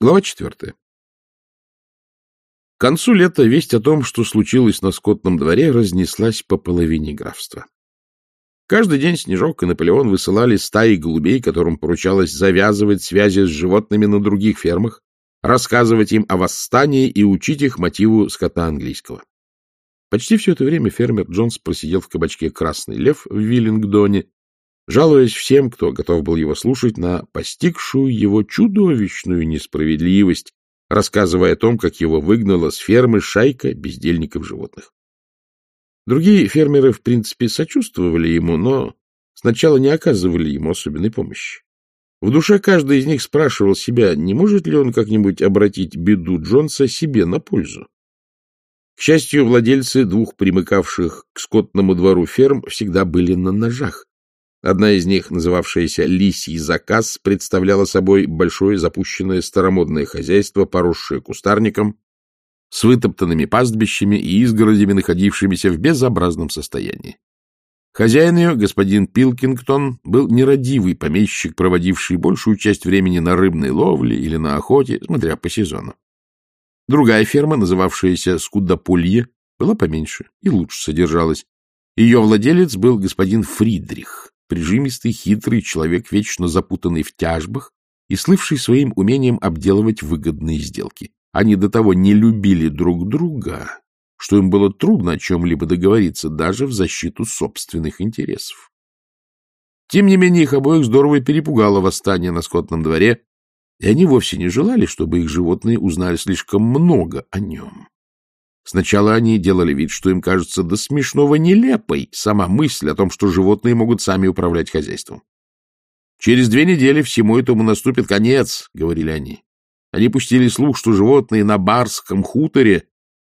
Глава четвертая. К концу лета весть о том, что случилось на скотном дворе, разнеслась по половине графства. Каждый день Снежок и Наполеон высылали стаи голубей, которым поручалось завязывать связи с животными на других фермах, рассказывать им о восстании и учить их мотиву скота английского. Почти все это время фермер Джонс просидел в кабачке «Красный лев» в Виллингдоне, жалуясь всем, кто готов был его слушать, на постигшую его чудовищную несправедливость, рассказывая о том, как его выгнала с фермы шайка бездельников животных. Другие фермеры, в принципе, сочувствовали ему, но сначала не оказывали ему особенной помощи. В душе каждый из них спрашивал себя, не может ли он как-нибудь обратить беду Джонса себе на пользу. К счастью, владельцы двух примыкавших к скотному двору ферм всегда были на ножах. Одна из них, называвшаяся «Лисий заказ», представляла собой большое запущенное старомодное хозяйство, поросшее кустарником, с вытоптанными пастбищами и изгородями, находившимися в безобразном состоянии. Хозяин ее, господин Пилкингтон, был нерадивый помещик, проводивший большую часть времени на рыбной ловле или на охоте, смотря по сезону. Другая ферма, называвшаяся Скудополье, была поменьше и лучше содержалась. Ее владелец был господин Фридрих, прижимистый, хитрый человек, вечно запутанный в тяжбах и слывший своим умением обделывать выгодные сделки. Они до того не любили друг друга, что им было трудно о чем-либо договориться даже в защиту собственных интересов. Тем не менее, их обоих здорово перепугало восстание на скотном дворе, и они вовсе не желали, чтобы их животные узнали слишком много о нем. Сначала они делали вид, что им кажется до смешного нелепой сама мысль о том, что животные могут сами управлять хозяйством. «Через две недели всему этому наступит конец», — говорили они. Они пустили слух, что животные на барском хуторе...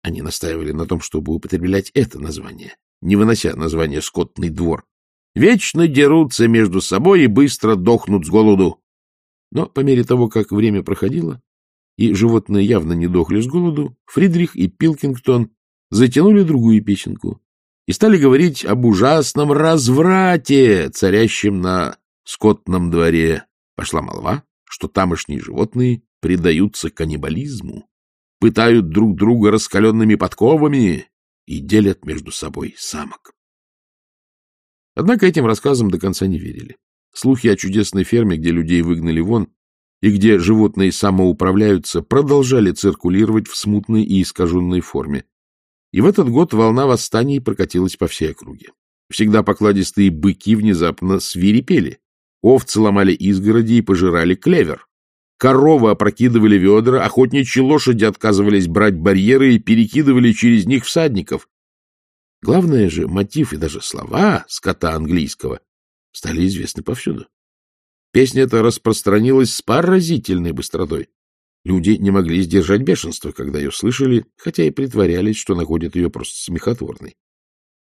Они настаивали на том, чтобы употреблять это название, не вынося название «скотный двор». Вечно дерутся между собой и быстро дохнут с голоду. Но по мере того, как время проходило, и животные явно не дохли с голоду, Фридрих и Пилкингтон затянули другую песенку и стали говорить об ужасном разврате, царящем на скотном дворе. Пошла молва, что тамошние животные предаются каннибализму, пытают друг друга раскаленными подковами и делят между собой самок. Однако этим рассказам до конца не верили. Слухи о чудесной ферме, где людей выгнали вон, и где животные самоуправляются, продолжали циркулировать в смутной и искаженной форме. И в этот год волна восстаний прокатилась по всей округе. Всегда покладистые быки внезапно свирепели. Овцы ломали изгороди и пожирали клевер. Коровы опрокидывали ведра, охотничьи лошади отказывались брать барьеры и перекидывали через них всадников. Главное же, мотив и даже слова скота английского стали известны повсюду. Песня эта распространилась с поразительной быстротой. Люди не могли сдержать бешенство, когда ее слышали, хотя и притворялись, что находят ее просто смехотворной.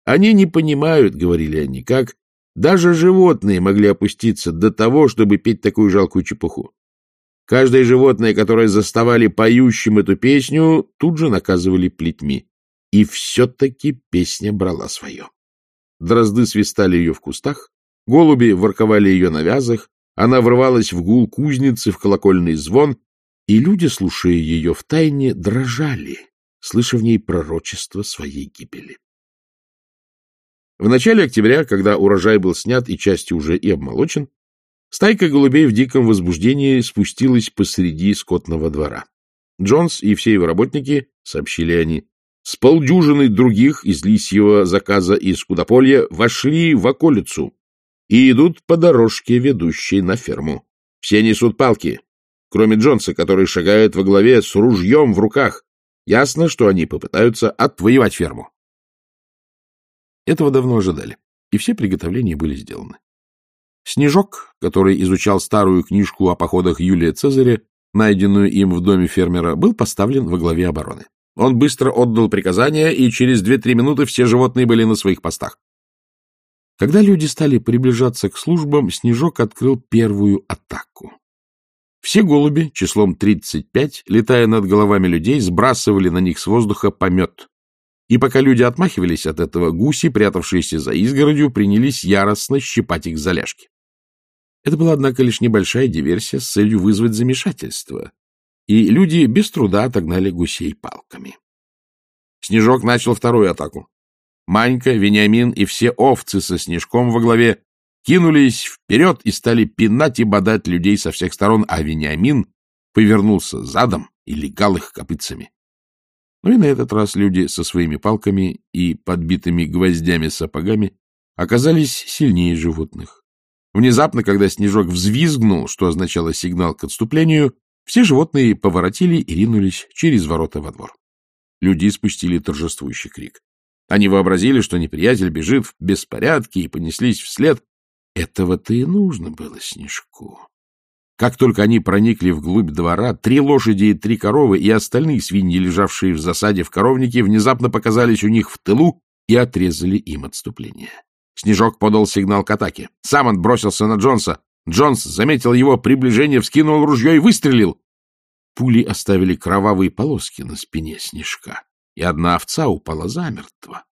«Они не понимают, — говорили они, — как даже животные могли опуститься до того, чтобы петь такую жалкую чепуху. Каждое животное, которое заставали поющим эту песню, тут же наказывали плетьми. И все-таки песня брала свое. Дрозды свистали ее в кустах, голуби ворковали ее на вязах, она врывалась в гул кузницы, в колокольный звон, и люди, слушая ее в тайне, дрожали, слыша в ней пророчество своей гибели. В начале октября, когда урожай был снят и части уже и обмолочен, стайка голубей в диком возбуждении спустилась посреди скотного двора. Джонс и все его работники, сообщили они, с полдюжины других из лисьего заказа из Кудополья вошли в околицу и идут по дорожке, ведущей на ферму. Все несут палки, кроме Джонса, который шагает во главе с ружьем в руках. Ясно, что они попытаются отвоевать ферму. Этого давно ожидали, и все приготовления были сделаны. Снежок, который изучал старую книжку о походах Юлия Цезаря, найденную им в доме фермера, был поставлен во главе обороны. Он быстро отдал приказания, и через две-три минуты все животные были на своих постах. Когда люди стали приближаться к службам, Снежок открыл первую атаку. Все голуби, числом 35, летая над головами людей, сбрасывали на них с воздуха помет. И пока люди отмахивались от этого, гуси, прятавшиеся за изгородью, принялись яростно щипать их за ляжки. Это была, однако, лишь небольшая диверсия с целью вызвать замешательство. и люди без труда отогнали гусей палками. Снежок начал вторую атаку. Манька, Вениамин и все овцы со Снежком во главе кинулись вперед и стали пинать и бодать людей со всех сторон, а Вениамин повернулся задом и легал их копытцами. Ну и на этот раз люди со своими палками и подбитыми гвоздями сапогами оказались сильнее животных. Внезапно, когда Снежок взвизгнул, что означало сигнал к отступлению, все животные поворотили и ринулись через ворота во двор. Люди спустили торжествующий крик. Они вообразили, что неприятель бежит в беспорядке и понеслись вслед. Этого-то и нужно было Снежку. Как только они проникли вглубь двора, три лошади и три коровы и остальные свиньи, лежавшие в засаде в коровнике, внезапно показались у них в тылу и отрезали им отступление. Снежок подал сигнал к атаке. Самон бросился на Джонса. Джонс заметил его приближение, вскинул ружье и выстрелил. Пули оставили кровавые полоски на спине Снежка, и одна овца упала замертво.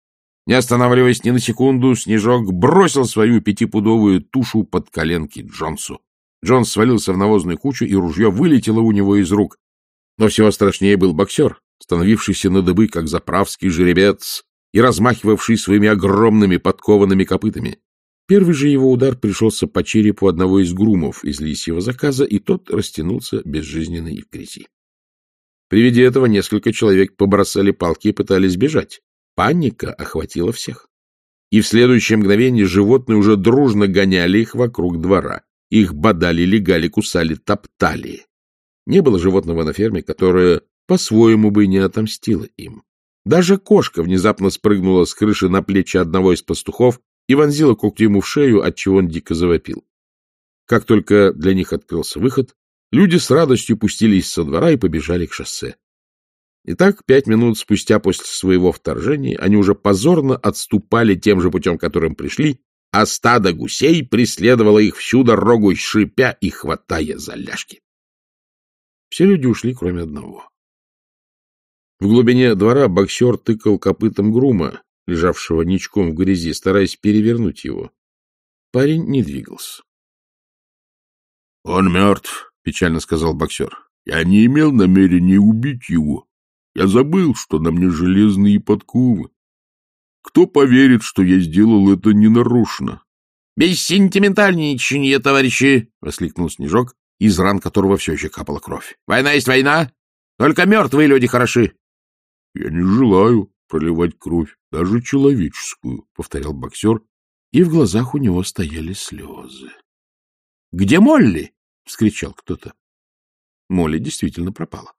Не останавливаясь ни на секунду, Снежок бросил свою пятипудовую тушу под коленки Джонсу. Джонс свалился в навозную кучу, и ружье вылетело у него из рук. Но всего страшнее был боксер, становившийся на дыбы, как заправский жеребец, и размахивавший своими огромными подкованными копытами. Первый же его удар пришелся по черепу одного из грумов из лисьего заказа, и тот растянулся безжизненный в грязи. При виде этого несколько человек побросали палки и пытались бежать. Паника охватила всех. И в следующее мгновение животные уже дружно гоняли их вокруг двора. Их бодали, легали, кусали, топтали. Не было животного на ферме, которое по-своему бы не отомстило им. Даже кошка внезапно спрыгнула с крыши на плечи одного из пастухов и вонзила когти ему в шею, отчего он дико завопил. Как только для них открылся выход, люди с радостью пустились со двора и побежали к шоссе. Итак, пять минут спустя после своего вторжения они уже позорно отступали тем же путем, которым пришли, а стадо гусей преследовало их всю дорогу, шипя и хватая за ляжки. Все люди ушли, кроме одного. В глубине двора боксер тыкал копытом грума, лежавшего ничком в грязи, стараясь перевернуть его. Парень не двигался. — Он мертв, — печально сказал боксер. — Я не имел намерения убить его. Я забыл, что на мне железные подковы. Кто поверит, что я сделал это ненарочно? — Без сентиментальничания, товарищи! — воскликнул Снежок, из ран которого все еще капала кровь. — Война есть война! Только мертвые люди хороши! — Я не желаю проливать кровь, даже человеческую, — повторял боксер, и в глазах у него стояли слезы. — Где Молли? — вскричал кто-то. Молли действительно пропала.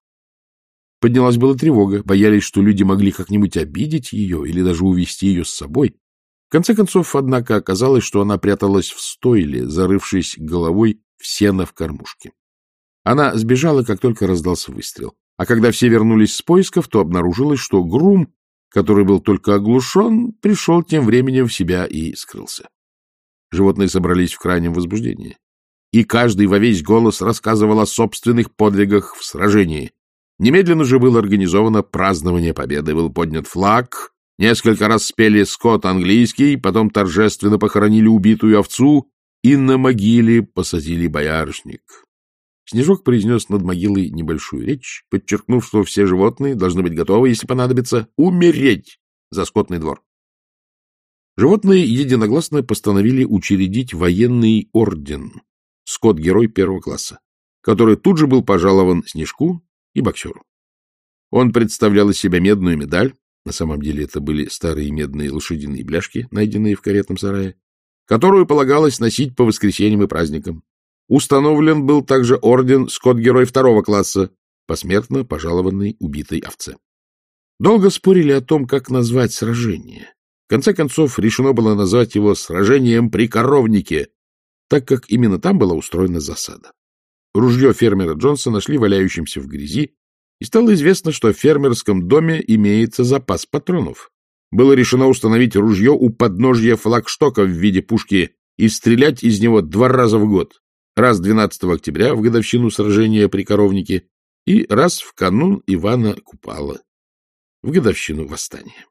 Поднялась была тревога, боялись, что люди могли как-нибудь обидеть ее или даже увести ее с собой. В конце концов, однако, оказалось, что она пряталась в стойле, зарывшись головой в сено в кормушке. Она сбежала, как только раздался выстрел. А когда все вернулись с поисков, то обнаружилось, что грум, который был только оглушен, пришел тем временем в себя и скрылся. Животные собрались в крайнем возбуждении. И каждый во весь голос рассказывал о собственных подвигах в сражении. Немедленно же было организовано празднование победы, был поднят флаг, несколько раз спели скот английский, потом торжественно похоронили убитую овцу и на могиле посадили боярышник. Снежок произнес над могилой небольшую речь, подчеркнув, что все животные должны быть готовы, если понадобится, умереть за скотный двор. Животные единогласно постановили учредить военный орден «Скот-герой первого класса», который тут же был пожалован Снежку и боксеру. Он представлял из себя медную медаль, на самом деле это были старые медные лошадиные бляшки, найденные в каретном сарае, которую полагалось носить по воскресеньям и праздникам. Установлен был также орден «Скот-герой второго класса», посмертно пожалованный убитой овце. Долго спорили о том, как назвать сражение. В конце концов, решено было назвать его «сражением при коровнике», так как именно там была устроена засада. Ружье фермера Джонса нашли валяющимся в грязи, и стало известно, что в фермерском доме имеется запас патронов. Было решено установить ружье у подножья флагштока в виде пушки и стрелять из него два раза в год раз 12 октября в годовщину сражения при Коровнике и раз в канун Ивана Купала в годовщину восстания.